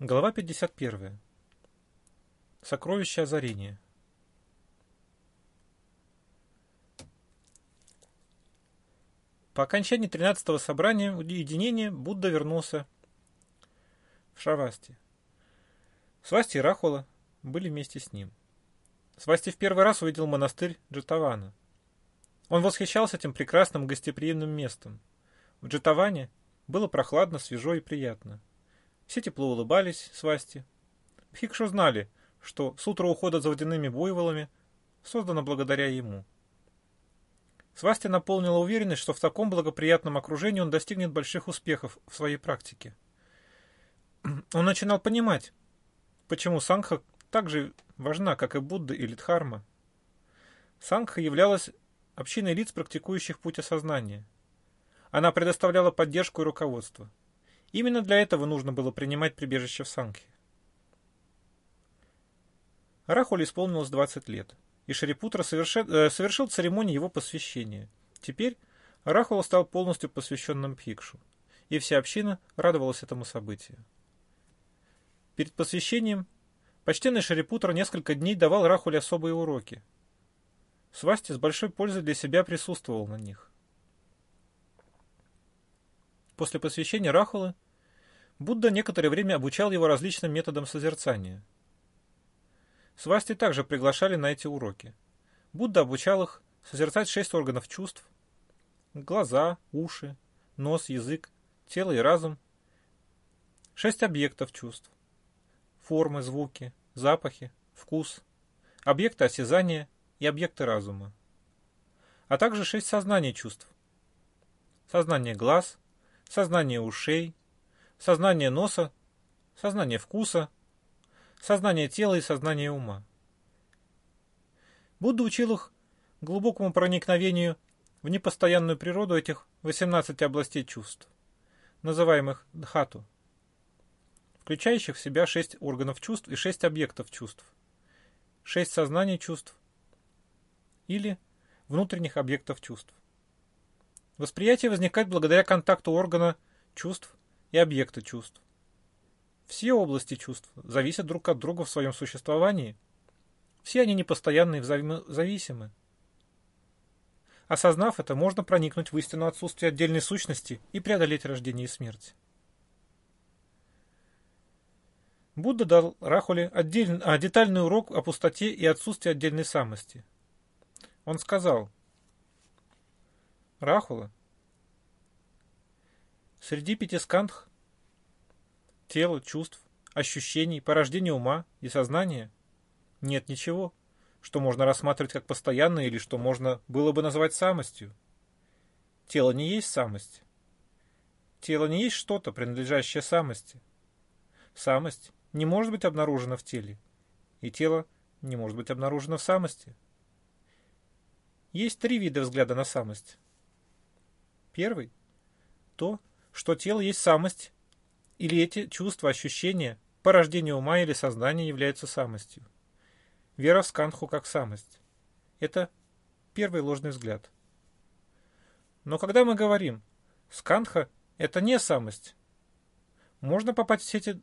Глава 51. Сокровище озарения. По окончании 13-го собрания уединения Будда вернулся в Шавасти. Свасти и Рахула были вместе с ним. Свасти в первый раз увидел монастырь Джатавана. Он восхищался этим прекрасным гостеприимным местом. В Джатаване было прохладно, свежо и приятно. Все тепло улыбались Свасти. Бхикшу знали, что сутра ухода за водяными буйволами создано благодаря ему. Свасти наполнила уверенность, что в таком благоприятном окружении он достигнет больших успехов в своей практике. Он начинал понимать, почему Сангха так же важна, как и Будда или Дхарма. Сангха являлась общиной лиц, практикующих путь осознания. Она предоставляла поддержку и руководство. Именно для этого нужно было принимать прибежище в Сангхе. Рахуле исполнилось 20 лет, и Шарипутра совершил, э, совершил церемонию его посвящения. Теперь Рахула стал полностью посвященным Пхикшу, и вся община радовалась этому событию. Перед посвящением почтенный Шарипутра несколько дней давал Рахуле особые уроки. Свасти с большой пользой для себя присутствовал на них. После посвящения Рахулы Будда некоторое время обучал его различным методам созерцания. Свасти также приглашали на эти уроки. Будда обучал их созерцать шесть органов чувств – глаза, уши, нос, язык, тело и разум, шесть объектов чувств – формы, звуки, запахи, вкус, объекты осязания и объекты разума, а также шесть сознаний чувств – сознание глаз – сознание ушей, сознание носа, сознание вкуса, сознание тела и сознание ума. Будда учил их глубокому проникновению в непостоянную природу этих 18 областей чувств, называемых дхату, включающих в себя шесть органов чувств и шесть объектов чувств, шесть сознаний чувств или внутренних объектов чувств. Восприятие возникает благодаря контакту органа чувств и объекта чувств. Все области чувств зависят друг от друга в своем существовании. Все они непостоянны и взаимозависимы. Осознав это, можно проникнуть в истину отсутствия отдельной сущности и преодолеть рождение и смерть. Будда дал Рахуле отдельный, а, детальный урок о пустоте и отсутствии отдельной самости. Он сказал, Рахула. Среди пяти скандх тела, чувств, ощущений, порождения ума и сознания нет ничего, что можно рассматривать как постоянное или что можно было бы назвать самостью. Тело не есть самость. Тело не есть что-то, принадлежащее самости. Самость не может быть обнаружена в теле, и тело не может быть обнаружено в самости. Есть три вида взгляда на самость. Первый – то, что тело есть самость, или эти чувства, ощущения, порождение ума или сознания являются самостью. Вера в сканху как самость. Это первый ложный взгляд. Но когда мы говорим «сканха» – это не самость, можно попасть в сети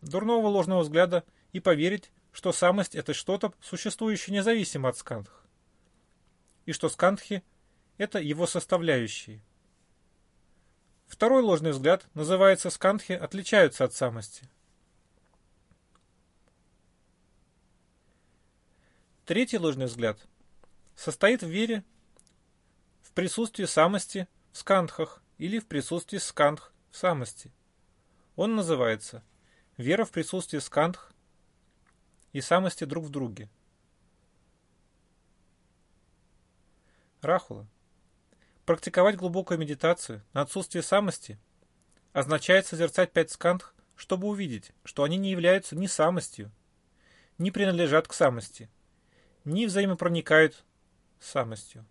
дурного ложного взгляда и поверить, что самость – это что-то, существующее независимо от сканх, и что сканхи это его составляющие. Второй ложный взгляд называется скандхи отличаются от самости. Третий ложный взгляд состоит в вере в присутствии самости в скандхах или в присутствии скандх в самости. Он называется вера в присутствие скандх и самости друг в друге. Рахула. Практиковать глубокую медитацию на отсутствие самости означает созерцать пять скандх, чтобы увидеть, что они не являются ни самостью, ни принадлежат к самости, ни взаимопроникают с самостью.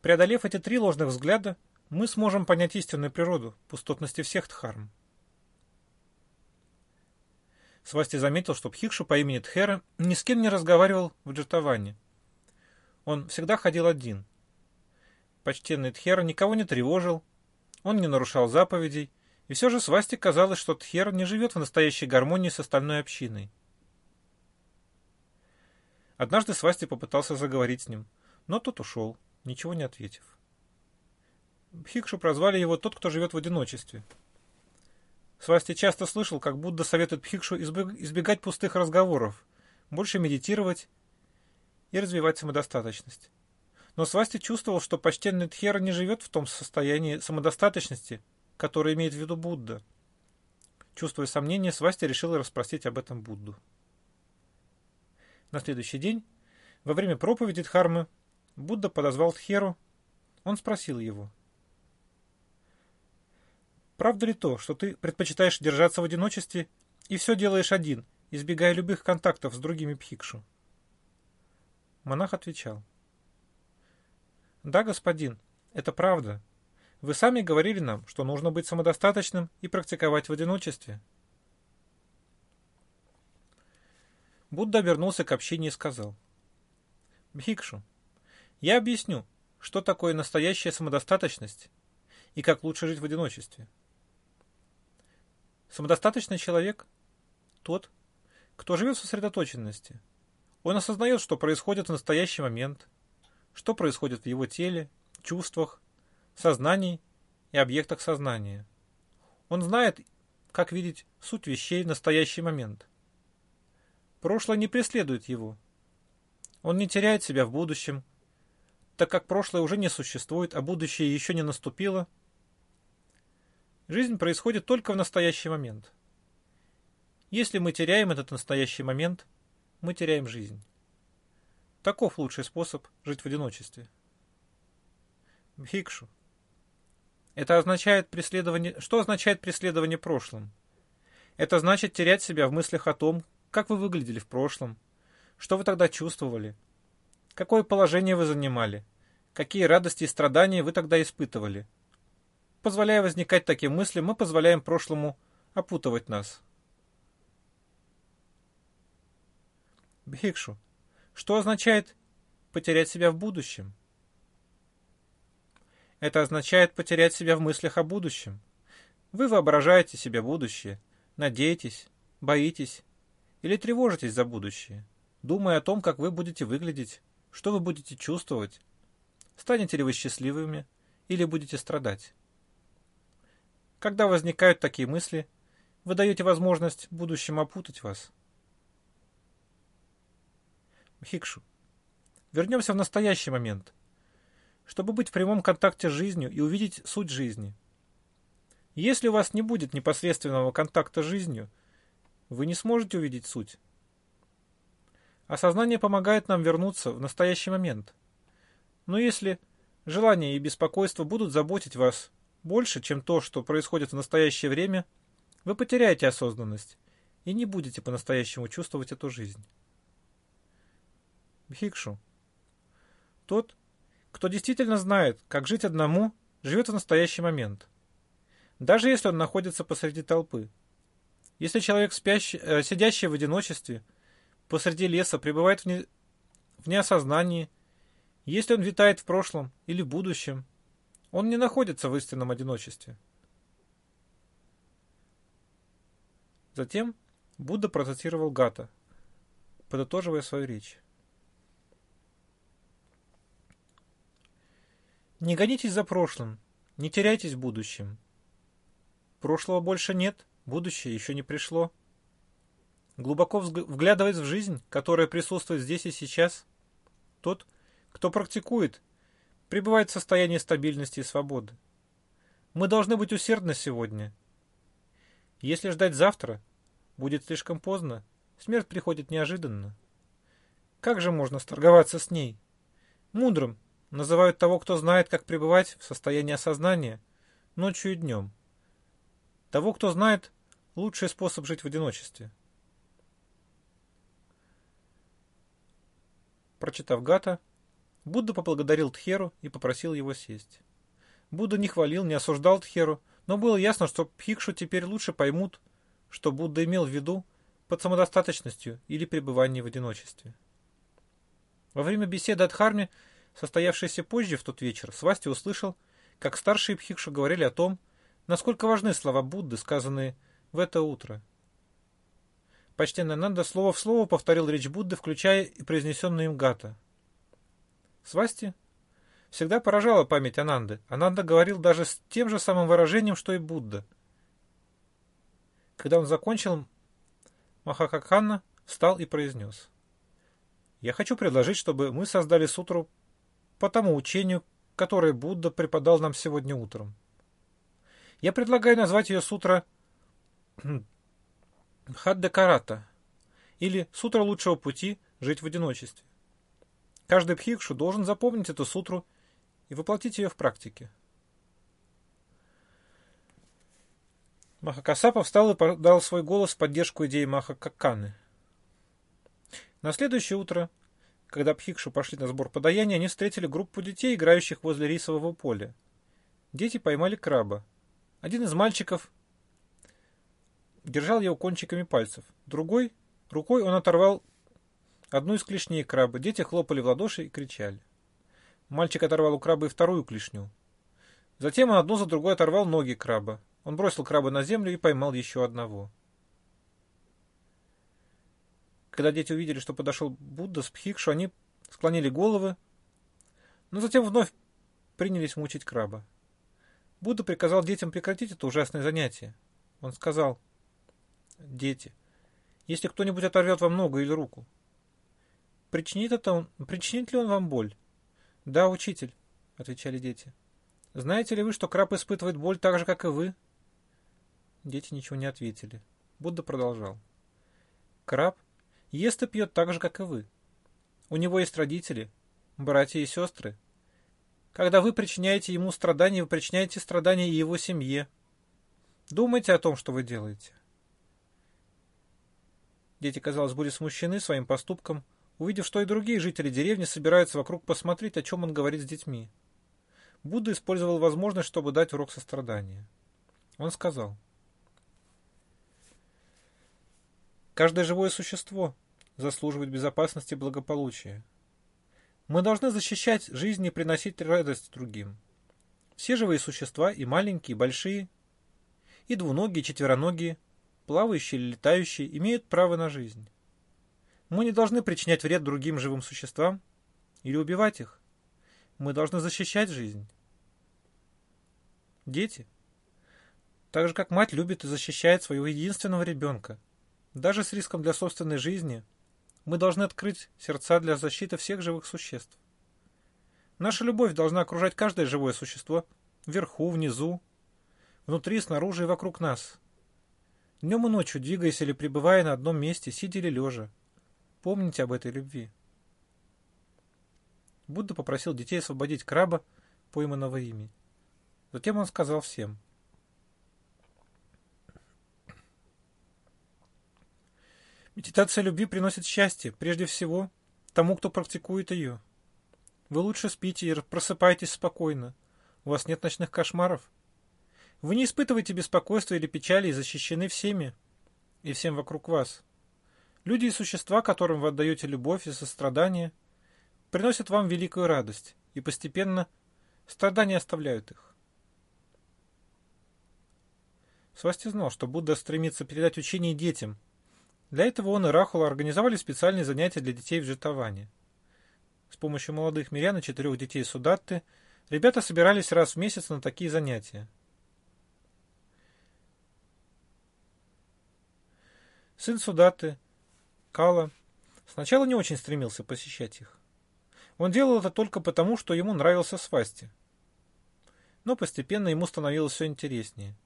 Преодолев эти три ложных взгляда, мы сможем понять истинную природу пустотности всех дхарм. Свасти заметил, что Пхикшу по имени Тхера ни с кем не разговаривал в Джатаване. Он всегда ходил один – Почтенный Тхера никого не тревожил, он не нарушал заповедей И все же Свасти казалось, что Тхер не живет в настоящей гармонии с остальной общиной. Однажды Свасти попытался заговорить с ним, но тот ушел, ничего не ответив. Бхикшу прозвали его «тот, кто живет в одиночестве». Свасти часто слышал, как Будда советует Бхикшу избегать пустых разговоров, больше медитировать и развивать самодостаточность. Но Свасти чувствовал, что почтенный Тхера не живет в том состоянии самодостаточности, которое имеет в виду Будда. Чувствуя сомнения, Свасти решил расспросить об этом Будду. На следующий день, во время проповеди Дхармы, Будда подозвал Тхеру. Он спросил его. «Правда ли то, что ты предпочитаешь держаться в одиночестве и все делаешь один, избегая любых контактов с другими пхикшу?» Монах отвечал. Да, господин, это правда. Вы сами говорили нам, что нужно быть самодостаточным и практиковать в одиночестве. Будда обернулся к общине и сказал. Бхикшу, я объясню, что такое настоящая самодостаточность и как лучше жить в одиночестве. Самодостаточный человек – тот, кто живет в сосредоточенности. Он осознает, что происходит в настоящий момент – что происходит в его теле, чувствах, сознании и объектах сознания. Он знает, как видеть суть вещей в настоящий момент. Прошлое не преследует его. Он не теряет себя в будущем, так как прошлое уже не существует, а будущее еще не наступило. Жизнь происходит только в настоящий момент. Если мы теряем этот настоящий момент, мы теряем жизнь. Таков лучший способ жить в одиночестве. Бхикшу. Это означает преследование... Что означает преследование прошлым? Это значит терять себя в мыслях о том, как вы выглядели в прошлом, что вы тогда чувствовали, какое положение вы занимали, какие радости и страдания вы тогда испытывали. Позволяя возникать таким мыслям, мы позволяем прошлому опутывать нас. Бхикшу. Что означает потерять себя в будущем? Это означает потерять себя в мыслях о будущем. Вы воображаете себе будущее, надеетесь, боитесь или тревожитесь за будущее, думая о том, как вы будете выглядеть, что вы будете чувствовать, станете ли вы счастливыми или будете страдать. Когда возникают такие мысли, вы даете возможность будущему опутать вас – Хикшу. Вернемся в настоящий момент, чтобы быть в прямом контакте с жизнью и увидеть суть жизни. Если у вас не будет непосредственного контакта с жизнью, вы не сможете увидеть суть. Осознание помогает нам вернуться в настоящий момент. Но если желания и беспокойство будут заботить вас больше, чем то, что происходит в настоящее время, вы потеряете осознанность и не будете по-настоящему чувствовать эту жизнь. Бхикшу. Тот, кто действительно знает, как жить одному, живет в настоящий момент. Даже если он находится посреди толпы. Если человек, спящий, э, сидящий в одиночестве, посреди леса, пребывает в, не, в неосознании, если он витает в прошлом или будущем, он не находится в истинном одиночестве. Затем Будда процитировал Гата, подытоживая свою речь. Не гонитесь за прошлым, не теряйтесь в будущем. Прошлого больше нет, будущее еще не пришло. Глубоко вглядываясь в жизнь, которая присутствует здесь и сейчас, тот, кто практикует, пребывает в состоянии стабильности и свободы. Мы должны быть усердны сегодня. Если ждать завтра, будет слишком поздно, смерть приходит неожиданно. Как же можно сторговаться с ней? Мудрым, называют того, кто знает, как пребывать в состоянии осознания, ночью и днем. Того, кто знает лучший способ жить в одиночестве. Прочитав Гата, Будда поблагодарил Тхеру и попросил его сесть. Будда не хвалил, не осуждал Тхеру, но было ясно, что Пхикшу теперь лучше поймут, что Будда имел в виду под самодостаточностью или пребыванием в одиночестве. Во время беседы о Дхарме состоявшийся позже в тот вечер, Свасти услышал, как старшие Пхикшу говорили о том, насколько важны слова Будды, сказанные в это утро. Почтенный Нанда слово в слово повторил речь Будды, включая и произнесенную им гата. Свасти всегда поражала память Ананды. Ананда говорил даже с тем же самым выражением, что и Будда. Когда он закончил, Махакакханна встал и произнес. «Я хочу предложить, чтобы мы создали сутру по тому учению, которое Будда преподал нам сегодня утром. Я предлагаю назвать ее сутра Хаддекарата или Сутра лучшего пути жить в одиночестве. Каждый пхикшу должен запомнить эту сутру и воплотить ее в практике. Махакасапа встал и дал свой голос в поддержку идеи Махакаканы. На следующее утро, когда Пхикшу пошли на сбор подаяния, они встретили группу детей, играющих возле рисового поля. Дети поймали краба. Один из мальчиков держал его кончиками пальцев. Другой, рукой он оторвал одну из клешней краба. Дети хлопали в ладоши и кричали. Мальчик оторвал у краба и вторую клешню. Затем он одну за другой оторвал ноги краба. Он бросил краба на землю и поймал еще одного. Когда дети увидели, что подошел Будда с Пхикшу, они склонили головы, но затем вновь принялись мучить краба. Будда приказал детям прекратить это ужасное занятие. Он сказал, «Дети, если кто-нибудь оторвет вам ногу или руку, причинит, это он, причинит ли он вам боль?» «Да, учитель», — отвечали дети. «Знаете ли вы, что краб испытывает боль так же, как и вы?» Дети ничего не ответили. Будда продолжал. «Краб ест и пьет так же, как и вы. У него есть родители, братья и сестры, когда вы причиняете ему страдания, вы причиняете страдания и его семье. Думайте о том, что вы делаете. Дети, казалось, были смущены своим поступком, увидев, что и другие жители деревни собираются вокруг посмотреть, о чем он говорит с детьми. Будда использовал возможность, чтобы дать урок сострадания. Он сказал, «Каждое живое существо заслуживает безопасности и благополучия. Мы должны защищать жизнь и приносить радость другим. Все живые существа, и маленькие, и большие, и двуногие, и четвероногие, плавающие или летающие, имеют право на жизнь. Мы не должны причинять вред другим живым существам или убивать их. Мы должны защищать жизнь. Дети, так же как мать любит и защищает своего единственного ребенка, даже с риском для собственной жизни – мы должны открыть сердца для защиты всех живых существ. Наша любовь должна окружать каждое живое существо, вверху, внизу, внутри, снаружи и вокруг нас. Днем и ночью, двигаясь или пребывая на одном месте, сидя или лежа, помните об этой любви. Будда попросил детей освободить краба, пойманного ими. Затем он сказал всем – Медитация любви приносит счастье, прежде всего, тому, кто практикует ее. Вы лучше спите и просыпаетесь спокойно. У вас нет ночных кошмаров. Вы не испытываете беспокойства или печали и защищены всеми и всем вокруг вас. Люди и существа, которым вы отдаете любовь и сострадание, приносят вам великую радость, и постепенно страдания оставляют их. Свасти знал, что Будда стремится передать учение детям – для этого он и Рахула организовали специальные занятия для детей в Житаване. С помощью молодых мирян и четырех детей Судатты ребята собирались раз в месяц на такие занятия. Сын Судаты, Кала, сначала не очень стремился посещать их. Он делал это только потому, что ему нравился свасти. Но постепенно ему становилось все интереснее.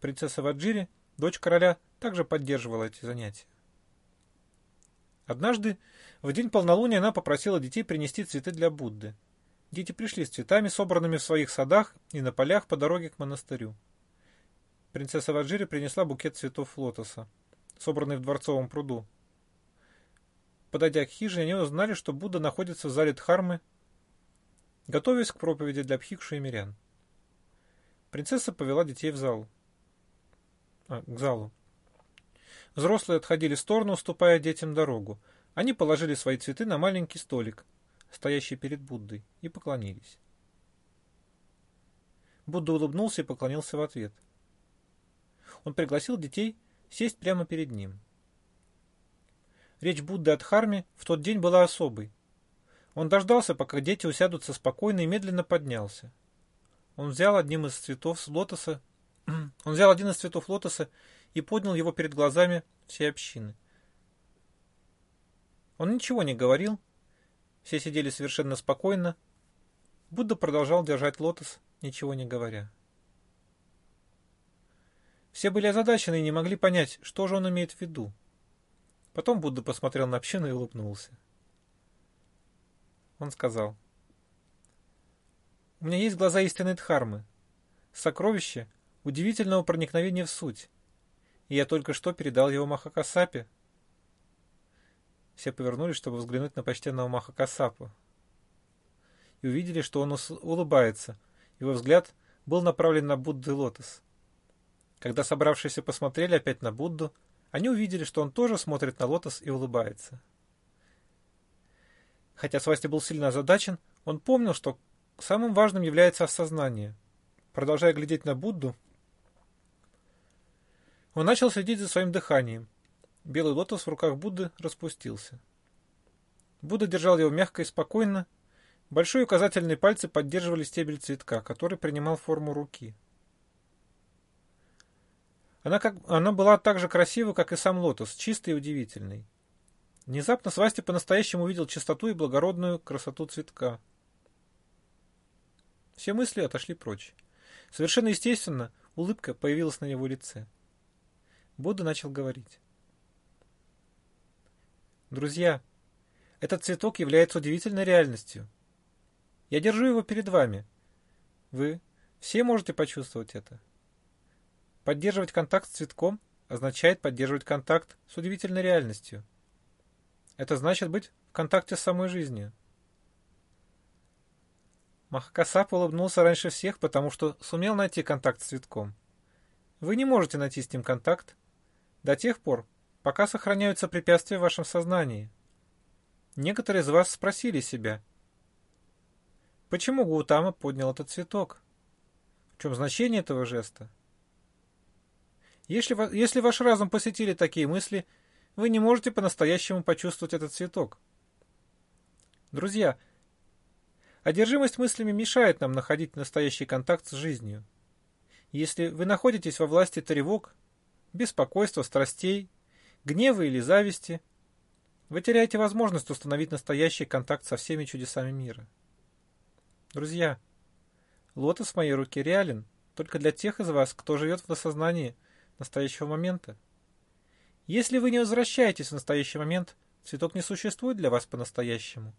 Принцесса Ваджири, дочь короля, также поддерживала эти занятия. Однажды, в день полнолуния, она попросила детей принести цветы для Будды. Дети пришли с цветами, собранными в своих садах и на полях по дороге к монастырю. Принцесса Ваджири принесла букет цветов лотоса, собранный в дворцовом пруду. Подойдя к хижине, они узнали, что Будда находится в зале Дхармы, готовясь к проповеди для Бхикшу и мирян. Принцесса повела детей в зал. А, к залу. Взрослые отходили в сторону, уступая детям дорогу. Они положили свои цветы на маленький столик, стоящий перед Буддой, и поклонились. Будда улыбнулся и поклонился в ответ. Он пригласил детей сесть прямо перед ним. Речь Будды от Харми в тот день была особой. Он дождался, пока дети усядутся спокойно и медленно поднялся. Он взял одним из цветов лотоса, он взял один из цветов лотоса и поднял его перед глазами всей общины. Он ничего не говорил, все сидели совершенно спокойно. Будда продолжал держать лотос, ничего не говоря. Все были озадачены и не могли понять, что же он имеет в виду. Потом Будда посмотрел на общину и улыбнулся. Он сказал, «У меня есть глаза истинной Дхармы, сокровище удивительного проникновения в суть, и я только что передал его Махакасапе, все повернулись, чтобы взглянуть на почтенного Махакасапу. И увидели, что он улыбается. Его взгляд был направлен на Будду и лотос. Когда собравшиеся посмотрели опять на Будду, они увидели, что он тоже смотрит на лотос и улыбается. Хотя Свасти был сильно озадачен, он помнил, что самым важным является осознание. Продолжая глядеть на Будду, он начал следить за своим дыханием. Белый лотос в руках Будды распустился. Будда держал его мягко и спокойно. Большой и указательные пальцы поддерживали стебель цветка, который принимал форму руки. Она, как, она была так же красива, как и сам лотос, чистый и удивительный. Внезапно Свасти по-настоящему увидел чистоту и благородную красоту цветка. Все мысли отошли прочь. Совершенно естественно, улыбка появилась на его лице. Будда начал говорить. Друзья, этот цветок является удивительной реальностью. Я держу его перед вами. Вы все можете почувствовать это. Поддерживать контакт с цветком означает поддерживать контакт с удивительной реальностью. Это значит быть в контакте с самой жизнью. Махакасап улыбнулся раньше всех, потому что сумел найти контакт с цветком. Вы не можете найти с ним контакт до тех пор, пока сохраняются препятствия в вашем сознании. Некоторые из вас спросили себя, почему Гаутама поднял этот цветок? В чем значение этого жеста? Если, если ваш разум посетили такие мысли, вы не можете по-настоящему почувствовать этот цветок. Друзья, одержимость мыслями мешает нам находить настоящий контакт с жизнью. Если вы находитесь во власти тревог, беспокойства, страстей, гнева или зависти, вы теряете возможность установить настоящий контакт со всеми чудесами мира. Друзья, лотос в моей руке реален только для тех из вас, кто живет в осознании настоящего момента. Если вы не возвращаетесь в настоящий момент, цветок не существует для вас по-настоящему.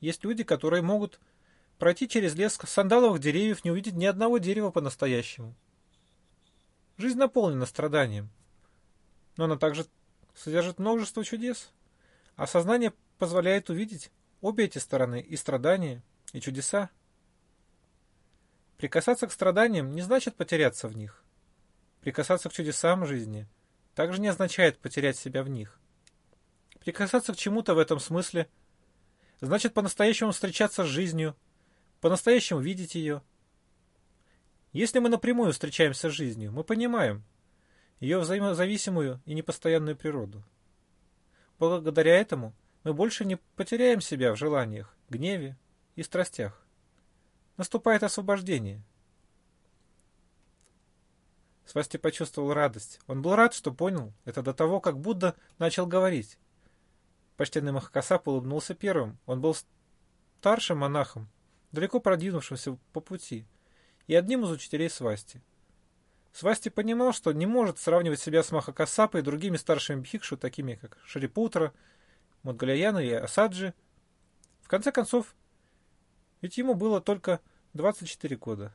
Есть люди, которые могут пройти через лес сандаловых деревьев, не увидеть ни одного дерева по-настоящему. Жизнь наполнена страданием но она также содержит множество чудес. А сознание позволяет увидеть обе эти стороны, и страдания, и чудеса. Прикасаться к страданиям не значит потеряться в них. Прикасаться к чудесам жизни также не означает потерять себя в них. Прикасаться к чему-то в этом смысле значит по-настоящему встречаться с жизнью, по-настоящему видеть ее. Если мы напрямую встречаемся с жизнью, мы понимаем, ее взаимозависимую и непостоянную природу. Благодаря этому мы больше не потеряем себя в желаниях, гневе и страстях. Наступает освобождение. Свасти почувствовал радость. Он был рад, что понял это до того, как Будда начал говорить. Почтенный Махакасап улыбнулся первым. Он был старшим монахом, далеко продвинувшимся по пути, и одним из учителей Свасти. Свасти понимал, что не может сравнивать себя с Махакасапой и другими старшими бхикшу, такими как Шарипутра, Мудгаляяна и Асаджи. В конце концов, ведь ему было только 24 года.